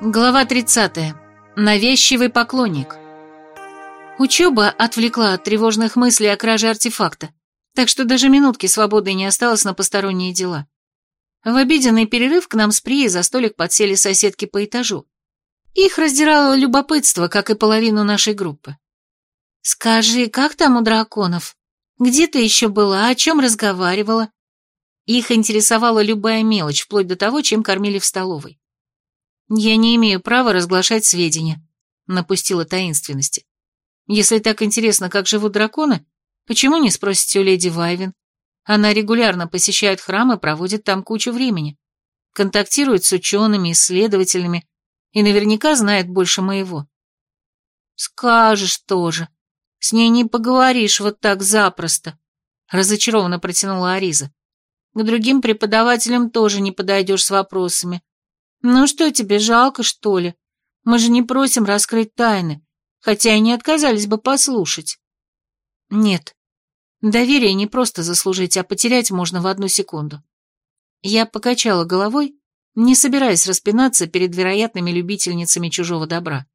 Глава 30. Навязчивый поклонник. Учеба отвлекла от тревожных мыслей о краже артефакта, так что даже минутки свободной не осталось на посторонние дела. В обеденный перерыв к нам с Прией за столик подсели соседки по этажу. Их раздирало любопытство, как и половину нашей группы. «Скажи, как там у драконов? Где ты еще была, о чем разговаривала?» Их интересовала любая мелочь, вплоть до того, чем кормили в столовой. «Я не имею права разглашать сведения», — напустила таинственности. «Если так интересно, как живут драконы, почему не спросите у леди Вайвин? Она регулярно посещает храм и проводит там кучу времени. Контактирует с учеными, исследователями и наверняка знает больше моего». «Скажешь тоже. С ней не поговоришь вот так запросто», — разочарованно протянула Ариза. К другим преподавателям тоже не подойдешь с вопросами. Ну что тебе, жалко, что ли? Мы же не просим раскрыть тайны, хотя и не отказались бы послушать. Нет, доверие не просто заслужить, а потерять можно в одну секунду. Я покачала головой, не собираясь распинаться перед вероятными любительницами чужого добра.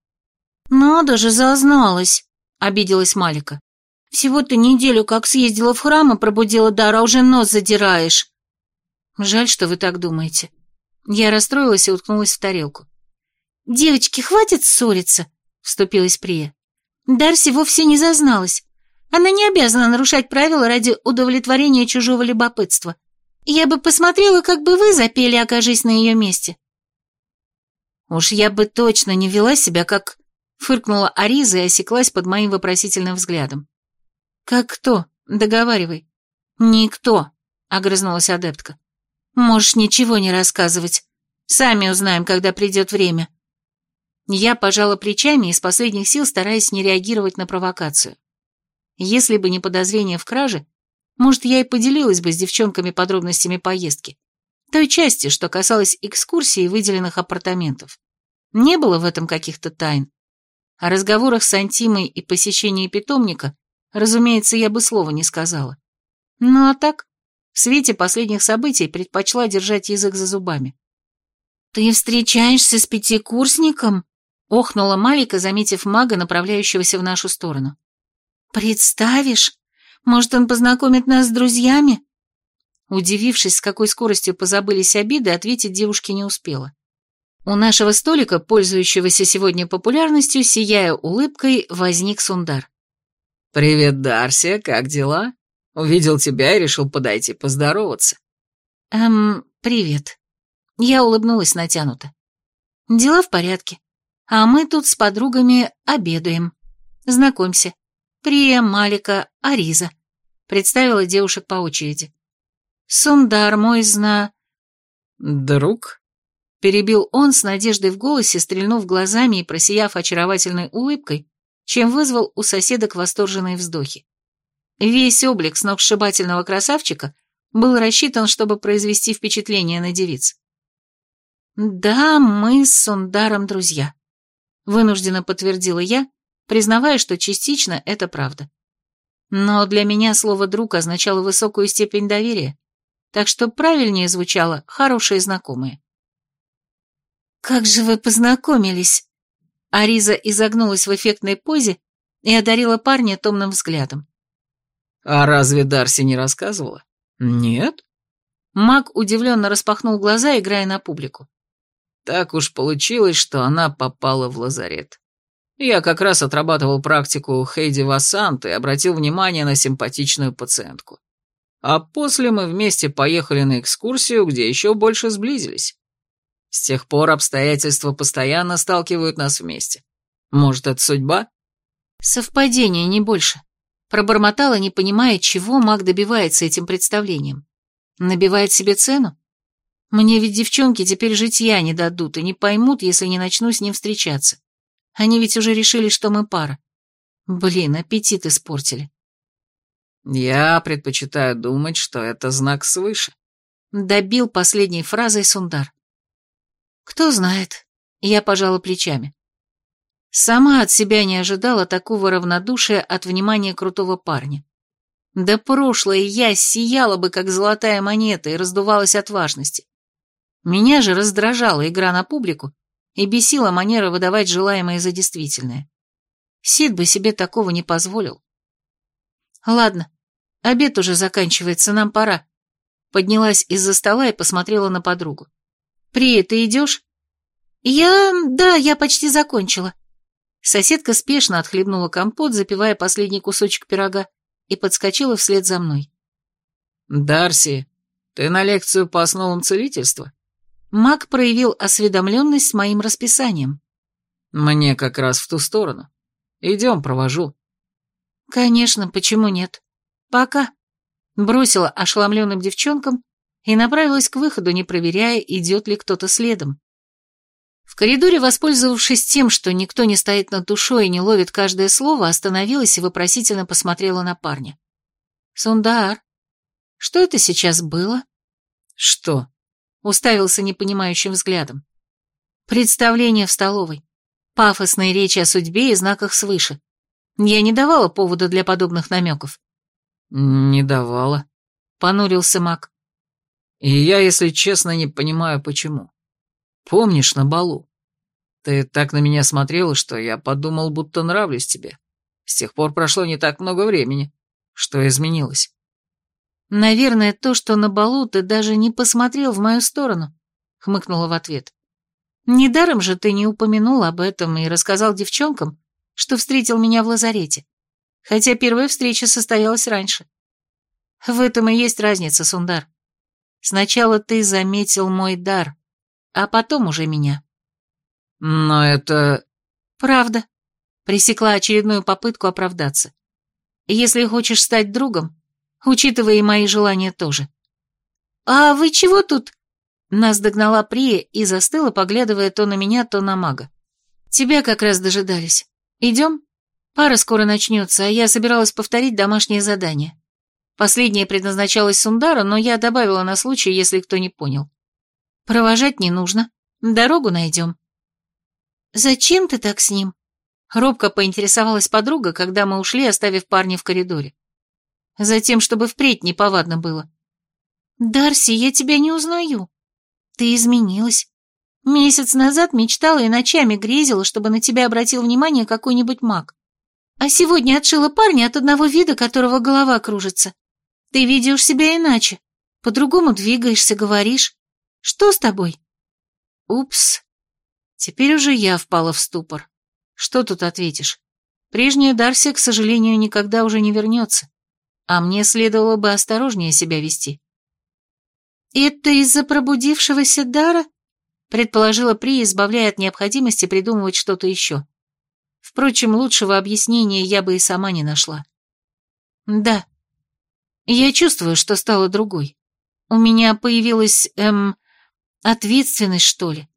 «Надо же, зазналась», — обиделась Малика. Всего-то неделю как съездила в храм и пробудила дар, а уже нос задираешь. Жаль, что вы так думаете. Я расстроилась и уткнулась в тарелку. «Девочки, хватит ссориться», — вступилась Прия. Дарси вовсе не зазналась. Она не обязана нарушать правила ради удовлетворения чужого любопытства. Я бы посмотрела, как бы вы запели, окажись на ее месте. Уж я бы точно не вела себя, как... Фыркнула Ариза и осеклась под моим вопросительным взглядом. «Как кто? Договаривай». «Никто», — огрызнулась адептка. «Можешь ничего не рассказывать. Сами узнаем, когда придет время». Я пожала плечами из последних сил, стараясь не реагировать на провокацию. Если бы не подозрение в краже, может, я и поделилась бы с девчонками подробностями поездки. Той части, что касалось экскурсии и выделенных апартаментов. Не было в этом каких-то тайн. О разговорах с Антимой и посещении питомника Разумеется, я бы слова не сказала. Ну а так, в свете последних событий предпочла держать язык за зубами. «Ты встречаешься с пятикурсником?» — охнула Малика, заметив мага, направляющегося в нашу сторону. «Представишь? Может, он познакомит нас с друзьями?» Удивившись, с какой скоростью позабылись обиды, ответить девушке не успела. У нашего столика, пользующегося сегодня популярностью, сияя улыбкой, возник Сундар. «Привет, Дарсия, как дела? Увидел тебя и решил подойти поздороваться». «Эм, привет». Я улыбнулась натянуто. «Дела в порядке. А мы тут с подругами обедаем. Знакомься. Прия, Малика, Ариза». Представила девушек по очереди. «Сундар мой зна...» «Друг?» Перебил он с надеждой в голосе, стрельнув глазами и просияв очаровательной улыбкой, чем вызвал у соседок восторженные вздохи. Весь облик сногсшибательного красавчика был рассчитан, чтобы произвести впечатление на девиц. «Да, мы с Сундаром друзья», — вынужденно подтвердила я, признавая, что частично это правда. Но для меня слово «друг» означало высокую степень доверия, так что правильнее звучало «хорошие знакомые». «Как же вы познакомились?» Ариза изогнулась в эффектной позе и одарила парня томным взглядом. «А разве Дарси не рассказывала?» «Нет?» Маг удивленно распахнул глаза, играя на публику. «Так уж получилось, что она попала в лазарет. Я как раз отрабатывал практику Хейди Вассант и обратил внимание на симпатичную пациентку. А после мы вместе поехали на экскурсию, где еще больше сблизились. С тех пор обстоятельства постоянно сталкивают нас вместе. Может, это судьба? Совпадение, не больше. Пробормотала, не понимая, чего маг добивается этим представлением. Набивает себе цену? Мне ведь девчонки теперь житья не дадут и не поймут, если не начну с ним встречаться. Они ведь уже решили, что мы пара. Блин, аппетит испортили. Я предпочитаю думать, что это знак свыше. Добил последней фразой Сундар. Кто знает. Я пожала плечами. Сама от себя не ожидала такого равнодушия от внимания крутого парня. Да прошлое я сияла бы, как золотая монета, и раздувалась от важности. Меня же раздражала игра на публику и бесила манера выдавать желаемое за действительное. Сид бы себе такого не позволил. Ладно, обед уже заканчивается, нам пора. Поднялась из-за стола и посмотрела на подругу. При, ты идешь? Я... да, я почти закончила. Соседка спешно отхлебнула компот, запивая последний кусочек пирога, и подскочила вслед за мной. «Дарси, ты на лекцию по основам целительства?» Маг проявил осведомленность с моим расписанием. «Мне как раз в ту сторону. Идем, провожу». «Конечно, почему нет? Пока». Бросила ошеломленным девчонкам и направилась к выходу, не проверяя, идет ли кто-то следом. В коридоре, воспользовавшись тем, что никто не стоит над душой и не ловит каждое слово, остановилась и вопросительно посмотрела на парня. «Сундар, что это сейчас было?» «Что?» — уставился непонимающим взглядом. «Представление в столовой. Пафосные речи о судьбе и знаках свыше. Я не давала повода для подобных намеков». «Не давала», — понурился маг. «И я, если честно, не понимаю, почему. Помнишь на балу? Ты так на меня смотрела, что я подумал, будто нравлюсь тебе. С тех пор прошло не так много времени. Что изменилось?» «Наверное, то, что на балу ты даже не посмотрел в мою сторону», — хмыкнула в ответ. «Недаром же ты не упомянул об этом и рассказал девчонкам, что встретил меня в лазарете, хотя первая встреча состоялась раньше. В этом и есть разница, Сундар. Сначала ты заметил мой дар, а потом уже меня. Но это... Правда. Пресекла очередную попытку оправдаться. Если хочешь стать другом, учитывая и мои желания тоже. А вы чего тут? Нас догнала Прия и застыла, поглядывая то на меня, то на мага. Тебя как раз дожидались. Идем? Пара скоро начнется, а я собиралась повторить домашнее задание. Последнее предназначалось Сундару, но я добавила на случай, если кто не понял. Провожать не нужно. Дорогу найдем. Зачем ты так с ним? Робко поинтересовалась подруга, когда мы ушли, оставив парня в коридоре. Затем, чтобы впредь неповадно было. Дарси, я тебя не узнаю. Ты изменилась. Месяц назад мечтала и ночами грезила, чтобы на тебя обратил внимание какой-нибудь маг. А сегодня отшила парня от одного вида, которого голова кружится. Ты ведешь себя иначе, по-другому двигаешься, говоришь. Что с тобой?» «Упс. Теперь уже я впала в ступор. Что тут ответишь? Прежняя Дарси, к сожалению, никогда уже не вернется, а мне следовало бы осторожнее себя вести». «Это из-за пробудившегося дара?» предположила При, избавляя от необходимости придумывать что-то еще. Впрочем, лучшего объяснения я бы и сама не нашла. «Да. Я чувствую, что стала другой. У меня появилась, эм, Ответственность, что ли?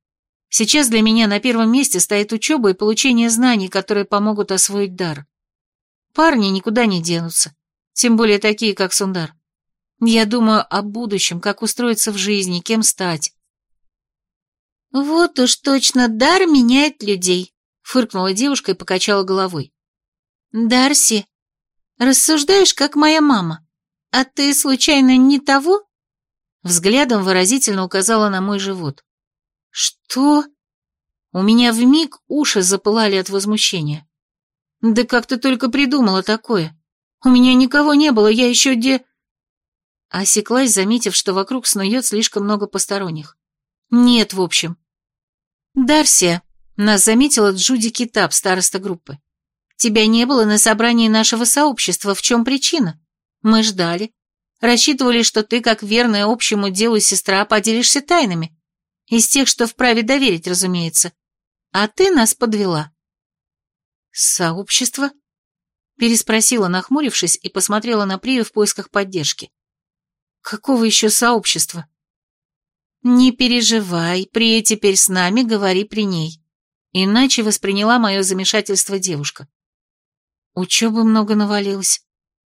Сейчас для меня на первом месте стоит учеба и получение знаний, которые помогут освоить дар. Парни никуда не денутся, тем более такие, как Сундар. Я думаю о будущем, как устроиться в жизни, кем стать. «Вот уж точно дар меняет людей», — фыркнула девушка и покачала головой. «Дарси, рассуждаешь, как моя мама, а ты, случайно, не того?» Взглядом выразительно указала на мой живот. «Что?» У меня вмиг уши запылали от возмущения. «Да как ты только придумала такое? У меня никого не было, я еще де...» Осеклась, заметив, что вокруг снует слишком много посторонних. «Нет, в общем». «Дарсия», — нас заметила Джуди Китап, староста группы. «Тебя не было на собрании нашего сообщества, в чем причина? Мы ждали, Рассчитывали, что ты, как верная общему делу сестра, поделишься тайнами. Из тех, что вправе доверить, разумеется. А ты нас подвела. Сообщество? Переспросила, нахмурившись, и посмотрела на Прию в поисках поддержки. Какого еще сообщества? Не переживай, Прия теперь с нами, говори при ней. Иначе восприняла мое замешательство девушка. Учебы много навалилось.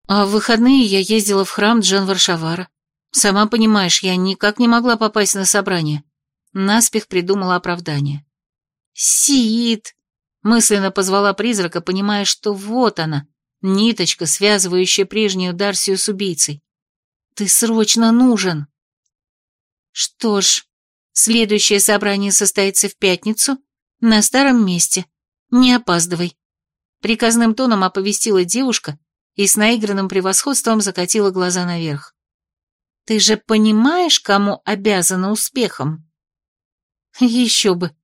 А в выходные я ездила в храм Джан Варшавара. Сама понимаешь, я никак не могла попасть на собрание. Наспех придумала оправдание. «Сид!» — мысленно позвала призрака, понимая, что вот она, ниточка, связывающая прежнюю Дарсию с убийцей. «Ты срочно нужен!» «Что ж, Следующее собрание состоится в пятницу на старом месте. Не опаздывай. Приказным тоном оповестила девушка и с наигранным превосходством закатила глаза наверх. Ты же понимаешь, кому обязана успехом? Еще бы.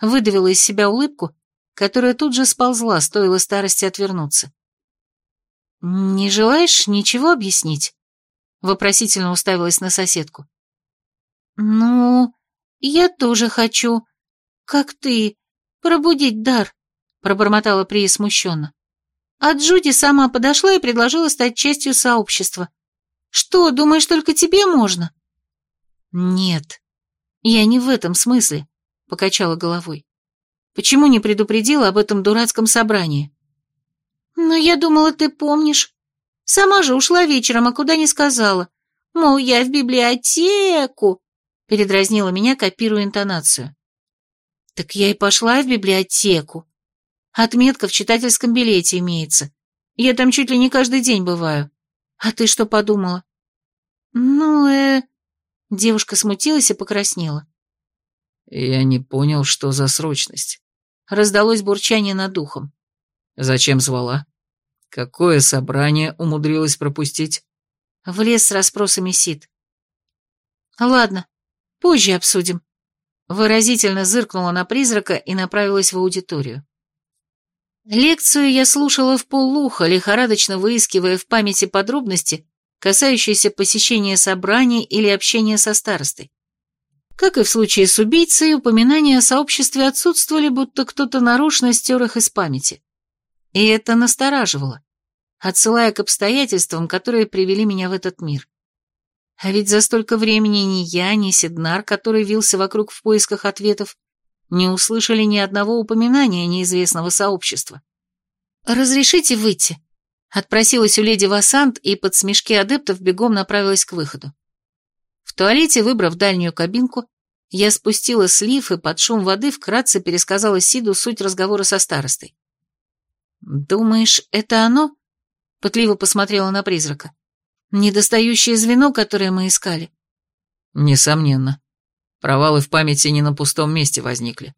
Выдавила из себя улыбку, которая тут же сползла, стоило старости отвернуться. «Не желаешь ничего объяснить?» Вопросительно уставилась на соседку. «Ну, я тоже хочу, как ты, пробудить дар», пробормотала Прия смущенно. А Джуди сама подошла и предложила стать частью сообщества. «Что, думаешь, только тебе можно?» «Нет, я не в этом смысле», — покачала головой. «Почему не предупредила об этом дурацком собрании?» «Но я думала, ты помнишь. Сама же ушла вечером, а куда не сказала. Мол, я в библиотеку», — передразнила меня, копируя интонацию. «Так я и пошла в библиотеку. Отметка в читательском билете имеется. Я там чуть ли не каждый день бываю. А ты что подумала?» «Ну, э...» Девушка смутилась и покраснела. «Я не понял, что за срочность». Раздалось бурчание над духом. «Зачем звала? Какое собрание умудрилась пропустить?» Влез с расспросами Сид. «Ладно, позже обсудим». Выразительно зыркнула на призрака и направилась в аудиторию. Лекцию я слушала в полуха, лихорадочно выискивая в памяти подробности, касающиеся посещения собраний или общения со старостой. Как и в случае с убийцей, упоминания о сообществе отсутствовали, будто кто-то нарочно стер их из памяти. И это настораживало, отсылая к обстоятельствам, которые привели меня в этот мир. А ведь за столько времени ни я, ни Сиднар, который вился вокруг в поисках ответов, не услышали ни одного упоминания неизвестного сообщества. «Разрешите выйти?» Отпросилась у леди Вассант и под смешки адептов бегом направилась к выходу. В туалете, выбрав дальнюю кабинку, я спустила слив и под шум воды вкратце пересказала Сиду суть разговора со старостой. «Думаешь, это оно?» — пытливо посмотрела на призрака. «Недостающее звено, которое мы искали?» «Несомненно. Провалы в памяти не на пустом месте возникли.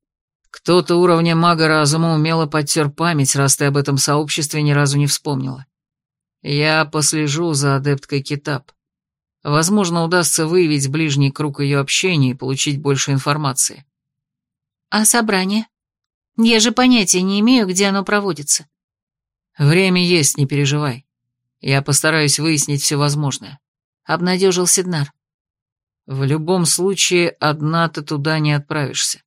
Кто-то уровня мага разума умело подтер память, раз ты об этом сообществе ни разу не вспомнила. Я послежу за адепткой Китап. Возможно, удастся выявить ближний круг ее общения и получить больше информации». «А собрание? Я же понятия не имею, где оно проводится». «Время есть, не переживай. Я постараюсь выяснить все возможное», — обнадежил Сиднар. «В любом случае, одна ты туда не отправишься.